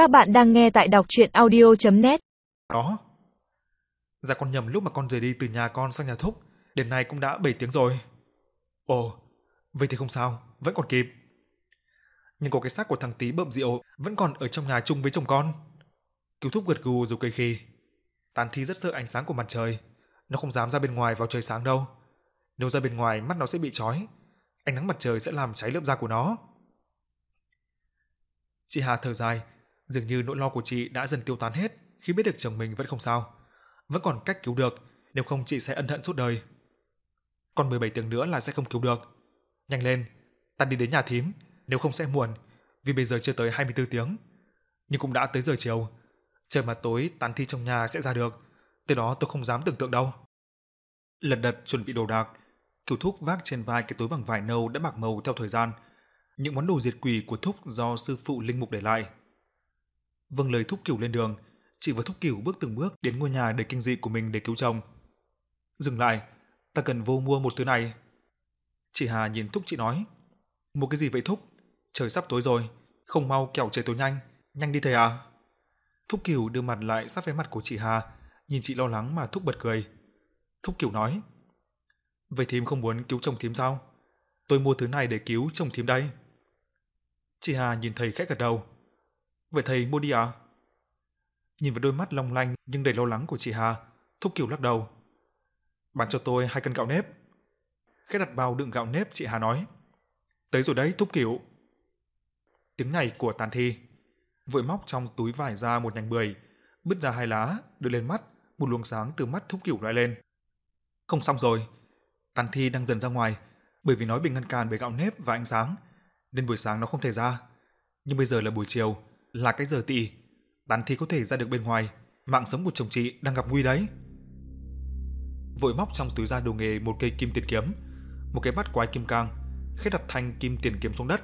Các bạn đang nghe tại đọc chuyện audio.net Đó. Dạ con nhầm lúc mà con rời đi từ nhà con sang nhà Thúc, đến nay cũng đã 7 tiếng rồi. Ồ, vậy thì không sao, vẫn còn kịp. Nhưng có cái xác của thằng tí bậm rượu vẫn còn ở trong nhà chung với chồng con. Cứu Thúc gật gù rồi cây khi. Tán thi rất sợ ánh sáng của mặt trời, nó không dám ra bên ngoài vào trời sáng đâu. Nếu ra bên ngoài mắt nó sẽ bị chói, ánh nắng mặt trời sẽ làm cháy lớp da của nó. Chị Hà thở dài, dường như nỗi lo của chị đã dần tiêu tán hết khi biết được chồng mình vẫn không sao, vẫn còn cách cứu được, nếu không chị sẽ ân hận suốt đời. Còn 17 tiếng nữa là sẽ không cứu được. Nhanh lên, ta đi đến nhà thím, nếu không sẽ muộn, vì bây giờ chưa tới 24 tiếng. Nhưng cũng đã tới giờ chiều, trời mà tối tán thi trong nhà sẽ ra được, từ đó tôi không dám tưởng tượng đâu. Lật đật chuẩn bị đồ đạc, Kiều Thúc vác trên vai cái túi bằng vải nâu đã bạc màu theo thời gian, những món đồ diệt quỷ của Thúc do sư phụ linh mục để lại. Vâng lời Thúc cửu lên đường, chị và Thúc cửu bước từng bước đến ngôi nhà đầy kinh dị của mình để cứu chồng. Dừng lại, ta cần vô mua một thứ này. Chị Hà nhìn Thúc chị nói, một cái gì vậy Thúc? Trời sắp tối rồi, không mau kẻo trời tối nhanh, nhanh đi thầy à. Thúc Kiều đưa mặt lại sát với mặt của chị Hà, nhìn chị lo lắng mà Thúc bật cười. Thúc Kiều nói, Vậy thím không muốn cứu chồng thím sao? Tôi mua thứ này để cứu chồng thím đây. Chị Hà nhìn thầy khẽ gật đầu. Vậy thầy mua đi à? Nhìn vào đôi mắt long lanh nhưng đầy lo lắng của chị Hà, Thúc Kiều lắc đầu. Bán cho tôi hai cân gạo nếp. Khẽ đặt bao đựng gạo nếp chị Hà nói. Tới rồi đấy Thúc Kiều. Tiếng này của tàn thi. Vội móc trong túi vải ra một nhành bưởi, bứt ra hai lá, đưa lên mắt, một luồng sáng từ mắt Thúc Kiều lại lên. Không xong rồi. Tàn thi đang dần ra ngoài, bởi vì nói bị ngăn cản bởi gạo nếp và ánh sáng, nên buổi sáng nó không thể ra. Nhưng bây giờ là buổi chiều, là cái giờ tỵ, tán thi có thể ra được bên ngoài, mạng sống của chồng chị đang gặp nguy đấy. Vội móc trong túi ra đồ nghề một cây kim tiền kiếm, một cái bát quái kim cang, khẽ đặt thanh kim tiền kiếm xuống đất,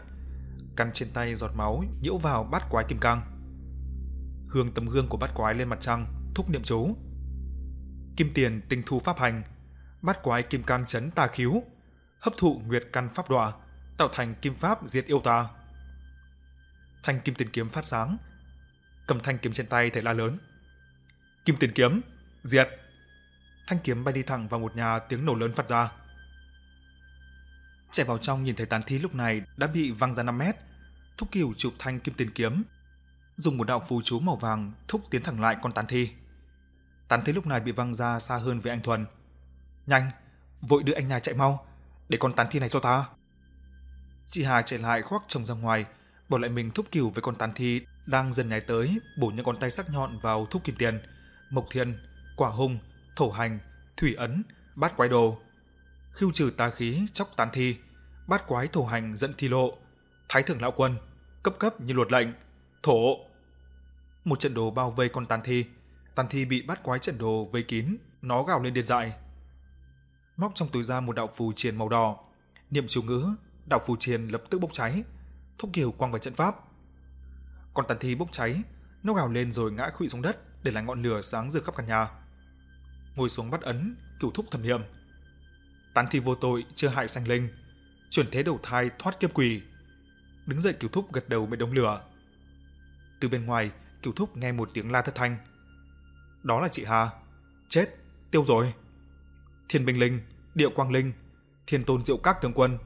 cắn trên tay giọt máu nhiễu vào bát quái kim cang. Hương tấm gương của bát quái lên mặt trăng, thúc niệm chú. Kim tiền tinh thu pháp hành, bát quái kim cang chấn tà khiếu, hấp thụ nguyệt căn pháp đọa, tạo thành kim pháp diệt yêu tà. Thanh kim tiền kiếm phát sáng, cầm thanh kiếm trên tay thầy la lớn. Kim tiền kiếm, diệt! Thanh kiếm bay đi thẳng vào một nhà tiếng nổ lớn phát ra. Chạy vào trong nhìn thấy tàn thi lúc này đã bị văng ra 5 mét. Thúc Kiều chụp thanh kim tiền kiếm, dùng một đạo phù chú màu vàng thúc tiến thẳng lại con tàn thi. Tàn thi lúc này bị văng ra xa hơn với anh Thuần. Nhanh, vội đưa anh nhà chạy mau, để con tàn thi này cho ta. Chị Hà chạy lại khoác chồng ra ngoài, bỏ lại mình thúc kiều với con tàn thi đang dần nhảy tới, bổ những con tay sắc nhọn vào thúc kim tiền, mộc thiên, quả hung, thổ hành, thủy ấn, bát quái đồ. Khưu trừ tà khí chóc tàn thi, bát quái thổ hành dẫn thi lộ, thái thượng lão quân, cấp cấp như luật lệnh, thổ. Một trận đồ bao vây con tàn thi, tàn thi bị bát quái trận đồ vây kín, nó gào lên điên dại. Móc trong túi ra một đạo phù triền màu đỏ, niệm chú ngữ, đạo phù triền lập tức bốc cháy, thúc kiều quăng vào trận pháp. Con tàn thi bốc cháy, nó gào lên rồi ngã khuỵu xuống đất để lại ngọn lửa sáng rực khắp căn nhà. Ngồi xuống bắt ấn, cửu thúc thầm niệm. Tán thi vô tội chưa hại sanh linh, chuyển thế đầu thai thoát kiếp quỷ. Đứng dậy cửu thúc gật đầu bên đống lửa. Từ bên ngoài, cửu thúc nghe một tiếng la thất thanh. Đó là chị Hà. Chết, tiêu rồi. Thiên binh linh, địa quang linh, thiên tôn diệu các tướng quân,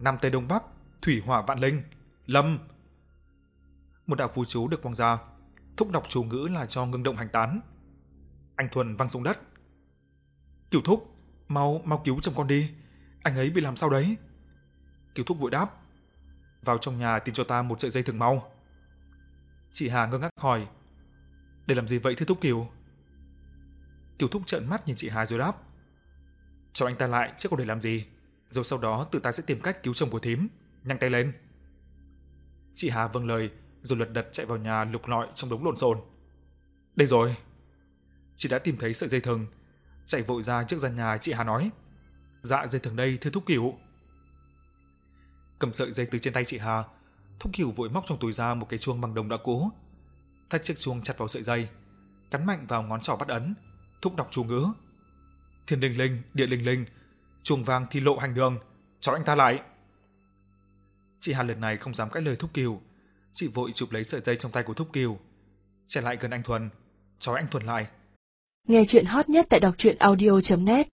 nam tây đông bắc, thủy hỏa vạn linh, lâm. Một đạo phù chú được quang ra, thúc đọc chú ngữ là cho ngưng động hành tán. Anh Thuần văng xuống đất. Kiều thúc, mau mau cứu chồng con đi, anh ấy bị làm sao đấy? Kiều thúc vội đáp. Vào trong nhà tìm cho ta một sợi dây thừng mau. Chị Hà ngơ ngác hỏi. Để làm gì vậy thưa thúc Kiều? Kiều thúc trợn mắt nhìn chị Hà rồi đáp. Cho anh ta lại chứ còn để làm gì? Rồi sau đó tự ta sẽ tìm cách cứu chồng của thím. Nhanh tay lên. Chị Hà vâng lời, rồi lật đật chạy vào nhà lục lọi trong đống lộn xộn. Đây rồi. Chị đã tìm thấy sợi dây thừng, chạy vội ra trước gian nhà chị Hà nói. Dạ dây thừng đây thưa Thúc Cửu. Cầm sợi dây từ trên tay chị Hà, Thúc Cửu vội móc trong túi ra một cái chuông bằng đồng đã cũ. Thắt chiếc chuông chặt vào sợi dây, cắn mạnh vào ngón trỏ bắt ấn, thúc đọc chú ngữ. Thiên linh linh, địa linh linh, chuông vang thì lộ hành đường, cho anh ta lại. Chị Hà lần này không dám cãi lời Thúc Kiều, chị vội chụp lấy sợi dây trong tay của Thúc Kiều, chạy lại gần anh Thuần, trói anh Thuần lại. Nghe chuyện hot nhất tại đọc truyện audio net.